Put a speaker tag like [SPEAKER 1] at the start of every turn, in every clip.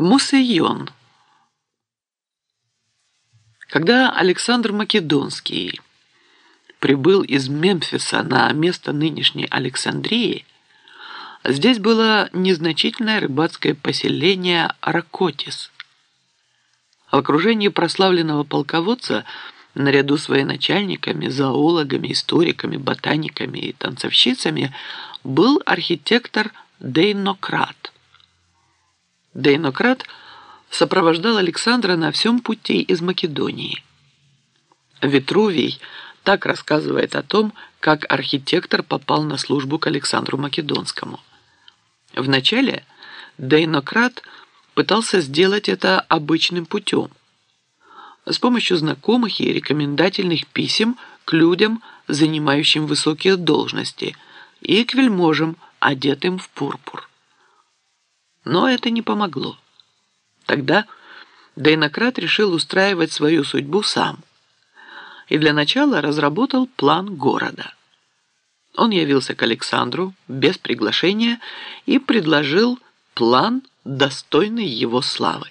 [SPEAKER 1] Мусейон. Когда Александр Македонский прибыл из Мемфиса на место нынешней Александрии, здесь было незначительное рыбацкое поселение Ракотис. В окружении прославленного полководца наряду с военачальниками, зоологами, историками, ботаниками и танцовщицами был архитектор Дейнократ – Дейнократ сопровождал Александра на всем пути из Македонии. Витрувий так рассказывает о том, как архитектор попал на службу к Александру Македонскому. Вначале Дейнократ пытался сделать это обычным путем, с помощью знакомых и рекомендательных писем к людям, занимающим высокие должности, и к вельможам, одетым в пурпур. Но это не помогло. Тогда Дейнократ решил устраивать свою судьбу сам и для начала разработал план города. Он явился к Александру без приглашения и предложил план, достойный его славы.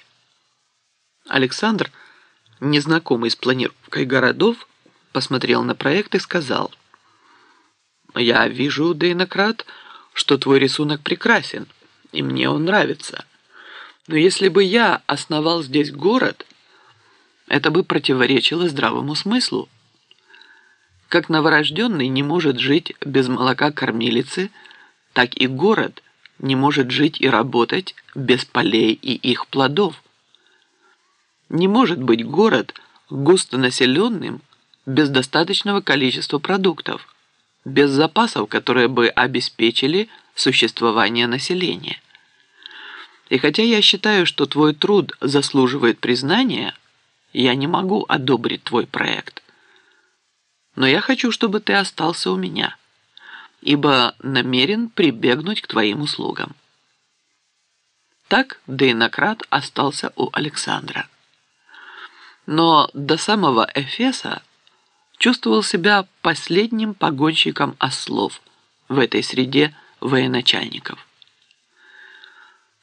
[SPEAKER 1] Александр, незнакомый с планировкой городов, посмотрел на проект и сказал, «Я вижу, Дейнократ, что твой рисунок прекрасен, и мне он нравится. Но если бы я основал здесь город, это бы противоречило здравому смыслу. Как новорожденный не может жить без молока кормилицы, так и город не может жить и работать без полей и их плодов. Не может быть город густонаселенным без достаточного количества продуктов, без запасов, которые бы обеспечили существования населения. И хотя я считаю, что твой труд заслуживает признания, я не могу одобрить твой проект. Но я хочу, чтобы ты остался у меня, ибо намерен прибегнуть к твоим услугам. Так Дейнократ остался у Александра. Но до самого Эфеса чувствовал себя последним погонщиком ослов в этой среде военачальников.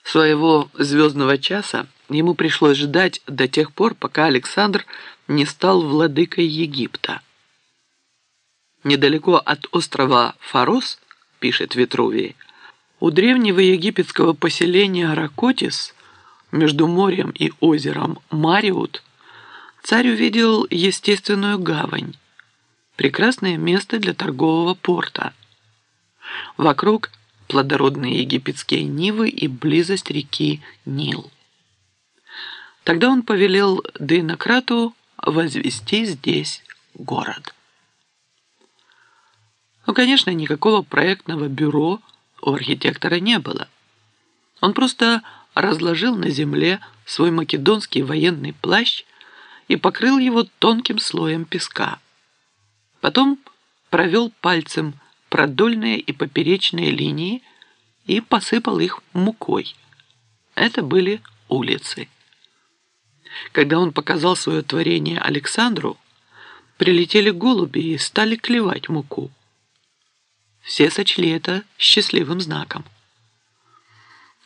[SPEAKER 1] Своего звездного часа ему пришлось ждать до тех пор, пока Александр не стал владыкой Египта. Недалеко от острова Фарос, пишет Витрувий, у древнего египетского поселения Ракотис между морем и озером Мариут царь увидел естественную гавань, прекрасное место для торгового порта. Вокруг плодородные египетские нивы и близость реки Нил. Тогда он повелел Дейнократу возвести здесь город. Ну, конечно, никакого проектного бюро у архитектора не было. Он просто разложил на земле свой македонский военный плащ и покрыл его тонким слоем песка. Потом провел пальцем продольные и поперечные линии и посыпал их мукой. Это были улицы. Когда он показал свое творение Александру, прилетели голуби и стали клевать муку. Все сочли это счастливым знаком.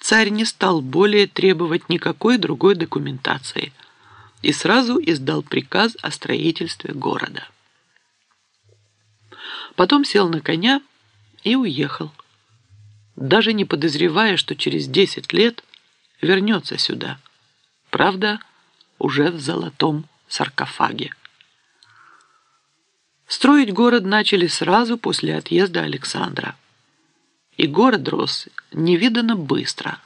[SPEAKER 1] Царь не стал более требовать никакой другой документации и сразу издал приказ о строительстве города. Потом сел на коня и уехал, даже не подозревая, что через 10 лет вернется сюда. Правда, уже в золотом саркофаге. Строить город начали сразу после отъезда Александра. И город рос невиданно быстро.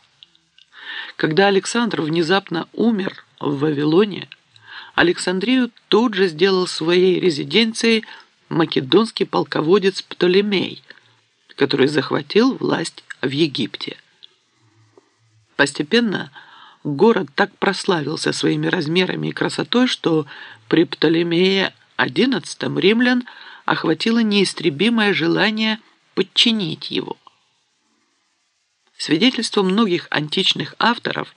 [SPEAKER 1] Когда Александр внезапно умер в Вавилоне, Александрию тут же сделал своей резиденцией македонский полководец Птолемей, который захватил власть в Египте. Постепенно город так прославился своими размерами и красотой, что при Птолемее XI римлян охватило неистребимое желание подчинить его. Свидетельства многих античных авторов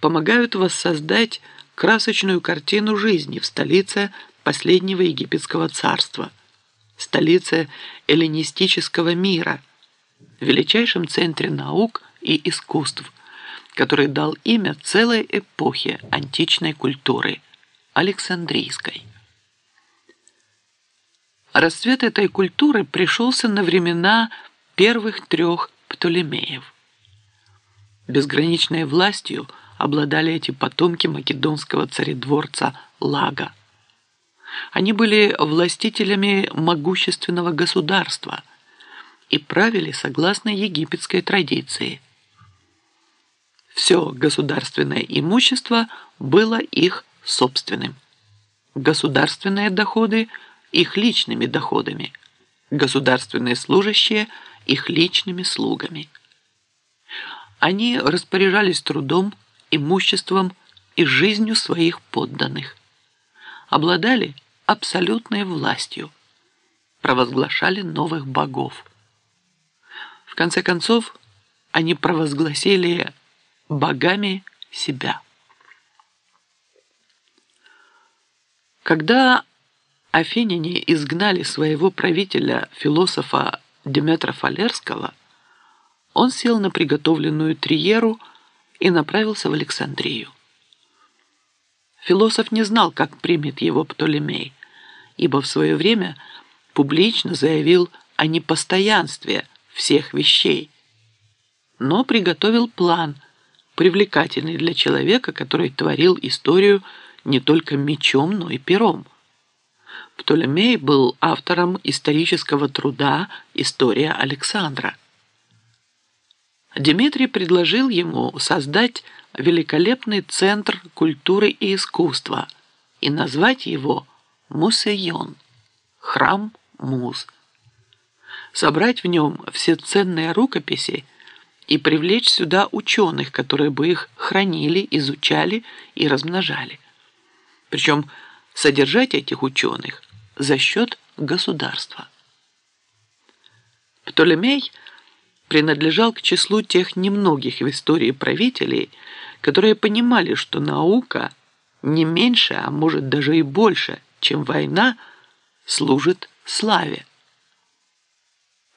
[SPEAKER 1] помогают воссоздать красочную картину жизни в столице последнего египетского царства – столице эллинистического мира, величайшем центре наук и искусств, который дал имя целой эпохе античной культуры – Александрийской. Расцвет этой культуры пришелся на времена первых трех Птолемеев. Безграничной властью обладали эти потомки македонского царедворца Лага. Они были властителями могущественного государства и правили согласно египетской традиции. Все государственное имущество было их собственным. Государственные доходы – их личными доходами, государственные служащие – их личными слугами. Они распоряжались трудом, имуществом и жизнью своих подданных, обладали абсолютной властью, провозглашали новых богов. В конце концов, они провозгласили богами себя. Когда афиняне изгнали своего правителя, философа Деметра Фалерского, он сел на приготовленную триеру и направился в Александрию. Философ не знал, как примет его Птолемей, ибо в свое время публично заявил о непостоянстве всех вещей, но приготовил план, привлекательный для человека, который творил историю не только мечом, но и пером. Птолемей был автором исторического труда «История Александра». Дмитрий предложил ему создать великолепный центр культуры и искусства и назвать его Мусейон – храм муз. Собрать в нем все ценные рукописи и привлечь сюда ученых, которые бы их хранили, изучали и размножали. Причем содержать этих ученых за счет государства. Птолемей принадлежал к числу тех немногих в истории правителей, которые понимали, что наука не меньше, а может даже и больше, чем война, служит славе.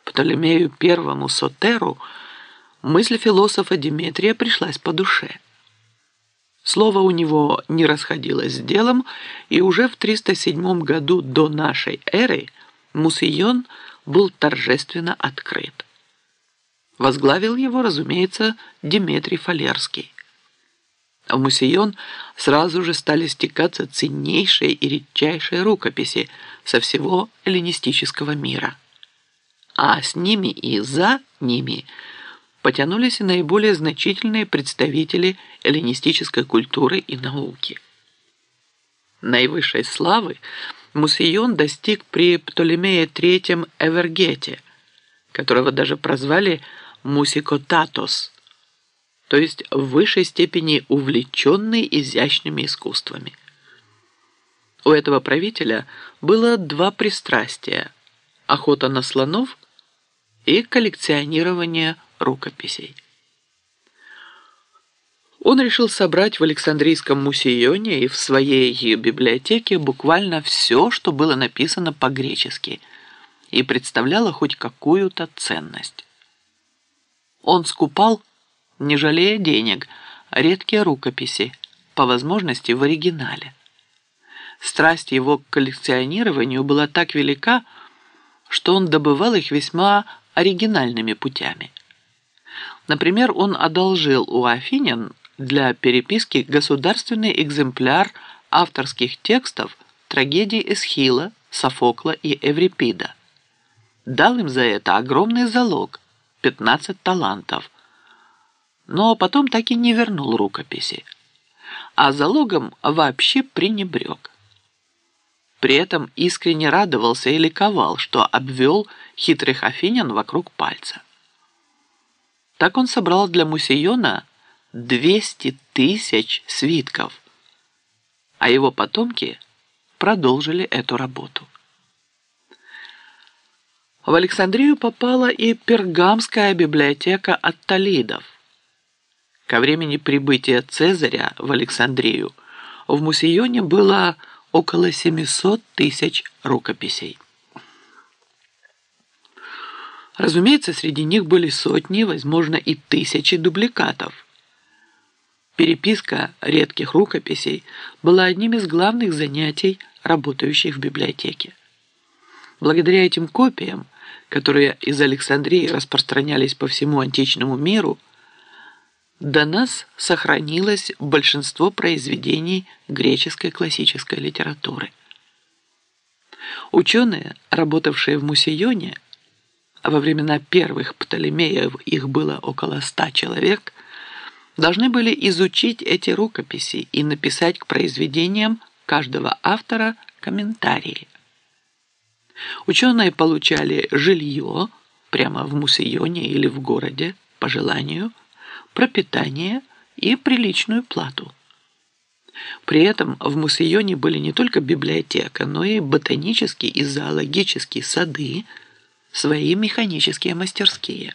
[SPEAKER 1] Птолемею первому Сотеру мысль философа Диметрия пришлась по душе – Слово у него не расходилось с делом, и уже в 307 году до нашей эры Мусион был торжественно открыт. Возглавил его, разумеется, Диметрий Фалерский. В Мусион сразу же стали стекаться ценнейшие и редчайшие рукописи со всего эллинистического мира. А с ними и за ними – потянулись и наиболее значительные представители эллинистической культуры и науки. Наивысшей славы Мусион достиг при Птолемее III Эвергете, которого даже прозвали Мусикотатос, то есть в высшей степени увлеченный изящными искусствами. У этого правителя было два пристрастия – охота на слонов и коллекционирование рукописей. Он решил собрать в Александрийском мусеоне и в своей библиотеке буквально все, что было написано по-гречески и представляло хоть какую-то ценность. Он скупал, не жалея денег, редкие рукописи, по возможности в оригинале. Страсть его к коллекционированию была так велика, что он добывал их весьма оригинальными путями. Например, он одолжил у афинян для переписки государственный экземпляр авторских текстов трагедий Эсхила, Софокла и Эврипида. Дал им за это огромный залог – 15 талантов. Но потом так и не вернул рукописи. А залогом вообще пренебрег. При этом искренне радовался и ликовал, что обвел хитрых афинян вокруг пальца. Так он собрал для Мусейона 200 тысяч свитков, а его потомки продолжили эту работу. В Александрию попала и пергамская библиотека от Талидов. Ко времени прибытия Цезаря в Александрию в Мусейоне было около 700 тысяч рукописей. Разумеется, среди них были сотни, возможно, и тысячи дубликатов. Переписка редких рукописей была одним из главных занятий работающих в библиотеке. Благодаря этим копиям, которые из Александрии распространялись по всему античному миру, до нас сохранилось большинство произведений греческой классической литературы. Ученые, работавшие в Мусионе, во времена первых Птолемеев их было около ста человек, должны были изучить эти рукописи и написать к произведениям каждого автора комментарии. Ученые получали жилье прямо в Мусионе или в городе по желанию, пропитание и приличную плату. При этом в Мусионе были не только библиотека, но и ботанические и зоологические сады, свои механические мастерские.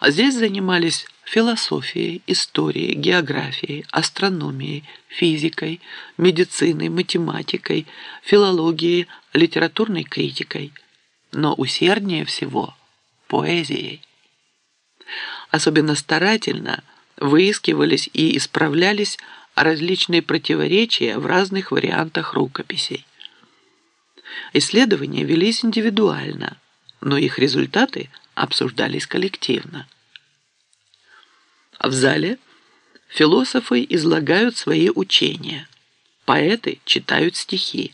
[SPEAKER 1] А здесь занимались философией, историей, географией, астрономией, физикой, медициной, математикой, филологией, литературной критикой, но усерднее всего поэзией. Особенно старательно выискивались и исправлялись различные противоречия в разных вариантах рукописей. Исследования велись индивидуально, но их результаты обсуждались коллективно. В зале философы излагают свои учения, поэты читают стихи,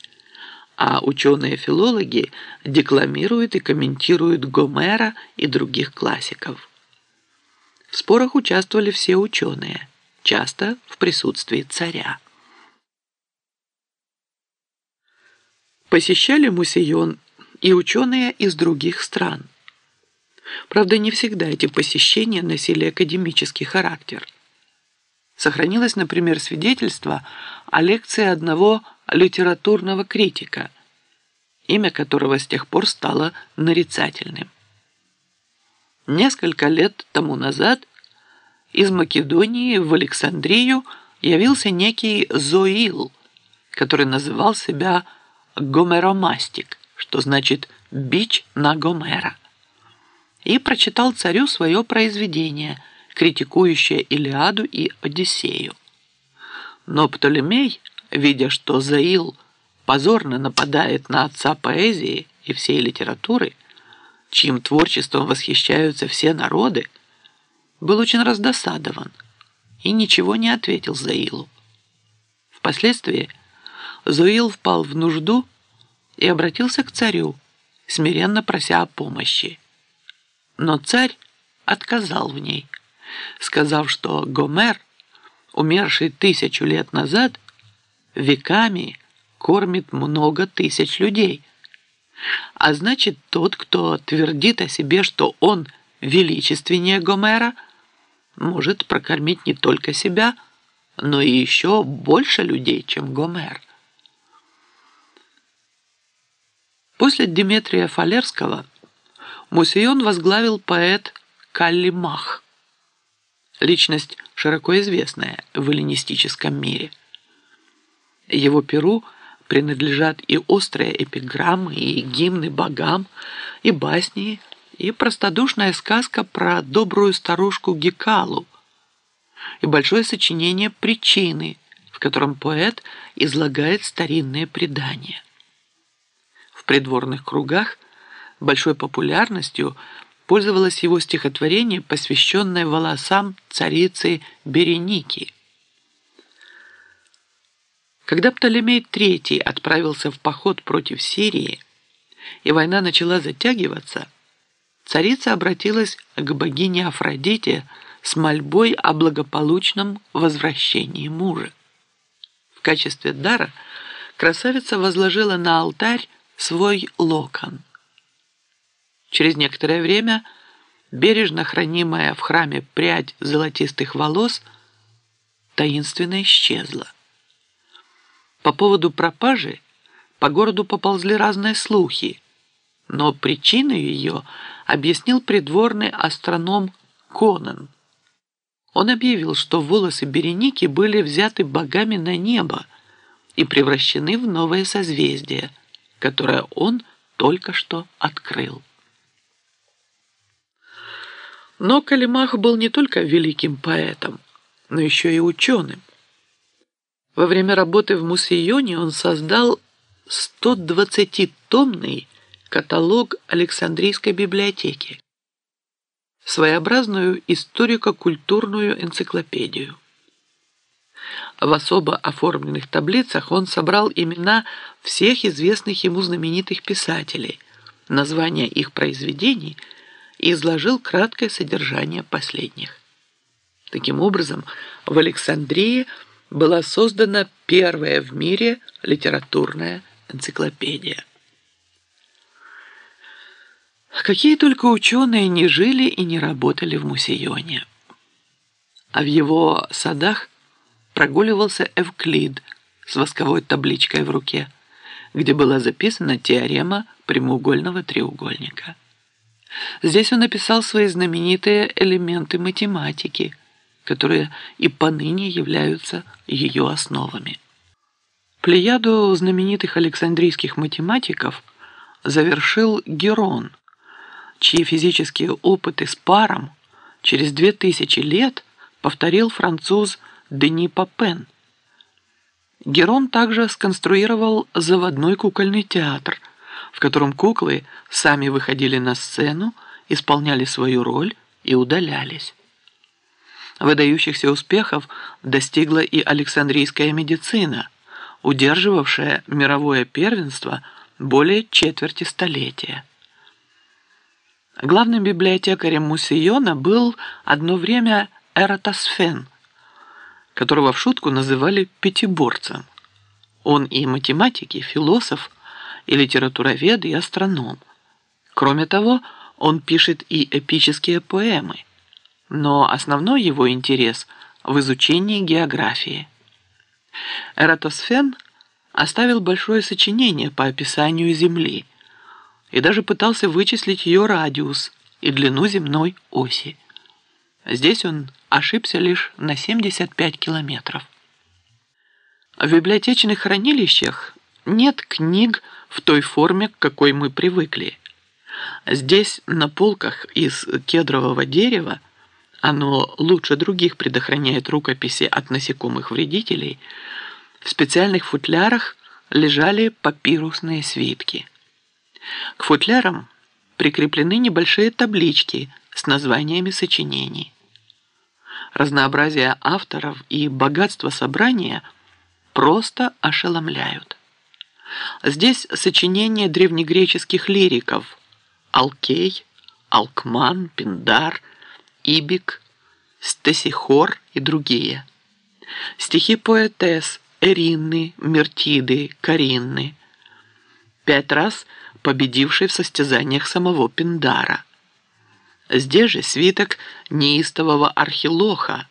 [SPEAKER 1] а ученые-филологи декламируют и комментируют Гомера и других классиков. В спорах участвовали все ученые, часто в присутствии царя. Посещали Мусейон и ученые из других стран – Правда, не всегда эти посещения носили академический характер. Сохранилось, например, свидетельство о лекции одного литературного критика, имя которого с тех пор стало нарицательным. Несколько лет тому назад из Македонии в Александрию явился некий Зоил, который называл себя Гомеромастик, что значит «бич на Гомера» и прочитал царю свое произведение, критикующее Илиаду и Одиссею. Но Птолемей, видя, что Заил позорно нападает на отца поэзии и всей литературы, чьим творчеством восхищаются все народы, был очень раздосадован и ничего не ответил Заилу. Впоследствии Зуил впал в нужду и обратился к царю, смиренно прося о помощи. Но царь отказал в ней, сказав, что Гомер, умерший тысячу лет назад, веками кормит много тысяч людей. А значит, тот, кто твердит о себе, что он величественнее Гомера, может прокормить не только себя, но и еще больше людей, чем Гомер. После Дмитрия Фалерского Мусион возглавил поэт Каллимах, личность широко известная в эллинистическом мире. Его перу принадлежат и острые эпиграммы, и гимны богам, и басни, и простодушная сказка про добрую старушку Гекалу, и большое сочинение «Причины», в котором поэт излагает старинные предания. В придворных кругах большой популярностью пользовалось его стихотворение, посвященное волосам царицы Береники. Когда Птолемей III отправился в поход против Сирии, и война начала затягиваться, царица обратилась к богине Афродите с мольбой о благополучном возвращении мужа. В качестве дара красавица возложила на алтарь свой локон – Через некоторое время бережно хранимая в храме прядь золотистых волос таинственно исчезла. По поводу пропажи по городу поползли разные слухи, но причину ее объяснил придворный астроном Конан. Он объявил, что волосы Береники были взяты богами на небо и превращены в новое созвездие, которое он только что открыл. Но Калимах был не только великим поэтом, но еще и ученым. Во время работы в Мусейоне он создал 120-томный каталог Александрийской библиотеки, своеобразную историко-культурную энциклопедию. В особо оформленных таблицах он собрал имена всех известных ему знаменитых писателей, названия их произведений и изложил краткое содержание последних. Таким образом, в Александрии была создана первая в мире литературная энциклопедия. Какие только ученые не жили и не работали в Мусейоне. А в его садах прогуливался Эвклид с восковой табличкой в руке, где была записана теорема прямоугольного треугольника. Здесь он написал свои знаменитые элементы математики, которые и поныне являются ее основами. Плеяду знаменитых александрийских математиков завершил Герон, чьи физические опыты с паром через две тысячи лет повторил француз Дени Папен. Герон также сконструировал заводной кукольный театр, в котором куклы сами выходили на сцену, исполняли свою роль и удалялись. Выдающихся успехов достигла и Александрийская медицина, удерживавшая мировое первенство более четверти столетия. Главным библиотекарем Мусиона был одно время Эратосфен – которого в шутку называли «пятиборцем». Он и математик, и философ, и литературовед, и астроном. Кроме того, он пишет и эпические поэмы, но основной его интерес в изучении географии. Эратосфен оставил большое сочинение по описанию Земли и даже пытался вычислить ее радиус и длину земной оси. Здесь он ошибся лишь на 75 километров. В библиотечных хранилищах нет книг в той форме, к какой мы привыкли. Здесь на полках из кедрового дерева оно лучше других предохраняет рукописи от насекомых вредителей. В специальных футлярах лежали папирусные свитки. К футлярам прикреплены небольшие таблички с названиями сочинений. Разнообразие авторов и богатство собрания просто ошеломляют. Здесь сочинения древнегреческих лириков Алкей, Алкман, Пиндар, Ибик, Стесихор и другие. Стихи поэтесс Эринны, Мертиды, Каринны. Пять раз победивший в состязаниях самого Пиндара – Здесь же свиток неистового архилоха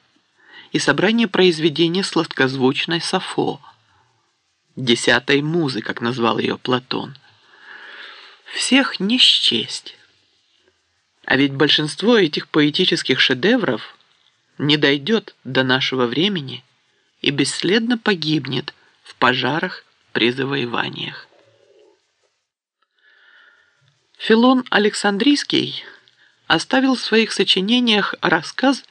[SPEAKER 1] и собрание произведения сладкозвучной Сафо, десятой музы, как назвал ее Платон. Всех не счесть. А ведь большинство этих поэтических шедевров не дойдет до нашего времени и бесследно погибнет в пожарах при завоеваниях. Филон Александрийский – оставил в своих сочинениях рассказ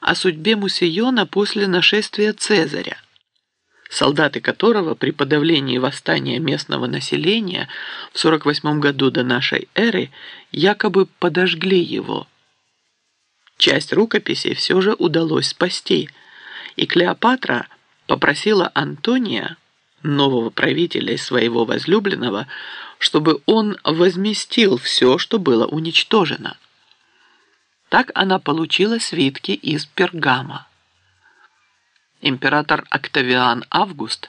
[SPEAKER 1] о судьбе Мусейона после нашествия Цезаря, солдаты которого при подавлении восстания местного населения в 48 году до нашей эры якобы подожгли его. Часть рукописей все же удалось спасти, и Клеопатра попросила Антония, нового правителя и своего возлюбленного, чтобы он возместил все, что было уничтожено. Так она получила свитки из Пергама. Император Октавиан Август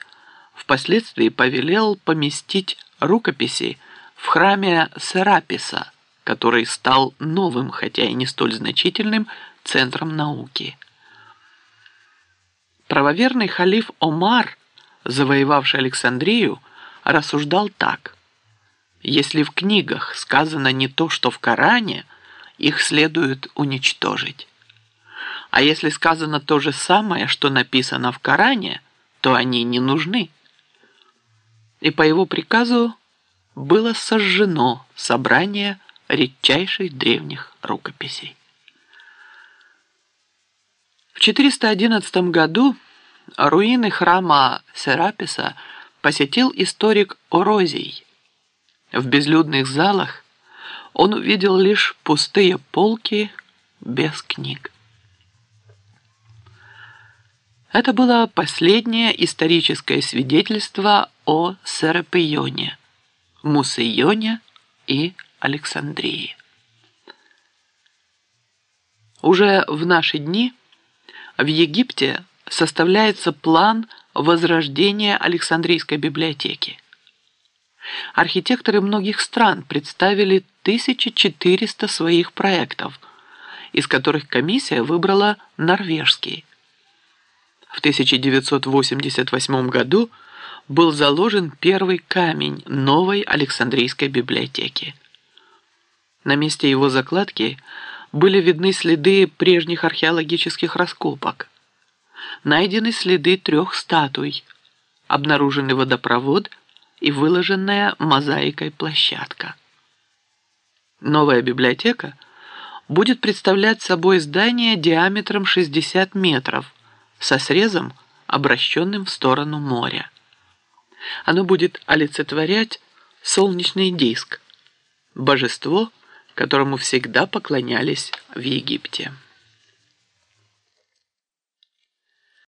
[SPEAKER 1] впоследствии повелел поместить рукописи в храме Сераписа, который стал новым, хотя и не столь значительным, центром науки. Правоверный халиф Омар, завоевавший Александрию, рассуждал так. Если в книгах сказано не то, что в Коране – их следует уничтожить. А если сказано то же самое, что написано в Коране, то они не нужны. И по его приказу было сожжено собрание редчайших древних рукописей. В 411 году руины храма Сераписа посетил историк Орозий. В безлюдных залах он увидел лишь пустые полки без книг. Это было последнее историческое свидетельство о Серапионе, Мусейоне и Александрии. Уже в наши дни в Египте составляется план возрождения Александрийской библиотеки. Архитекторы многих стран представили 1400 своих проектов, из которых комиссия выбрала норвежский. В 1988 году был заложен первый камень новой Александрийской библиотеки. На месте его закладки были видны следы прежних археологических раскопок. Найдены следы трех статуй, обнаруженный водопровод и выложенная мозаикой площадка. Новая библиотека будет представлять собой здание диаметром 60 метров со срезом, обращенным в сторону моря. Оно будет олицетворять солнечный диск, божество, которому всегда поклонялись в Египте.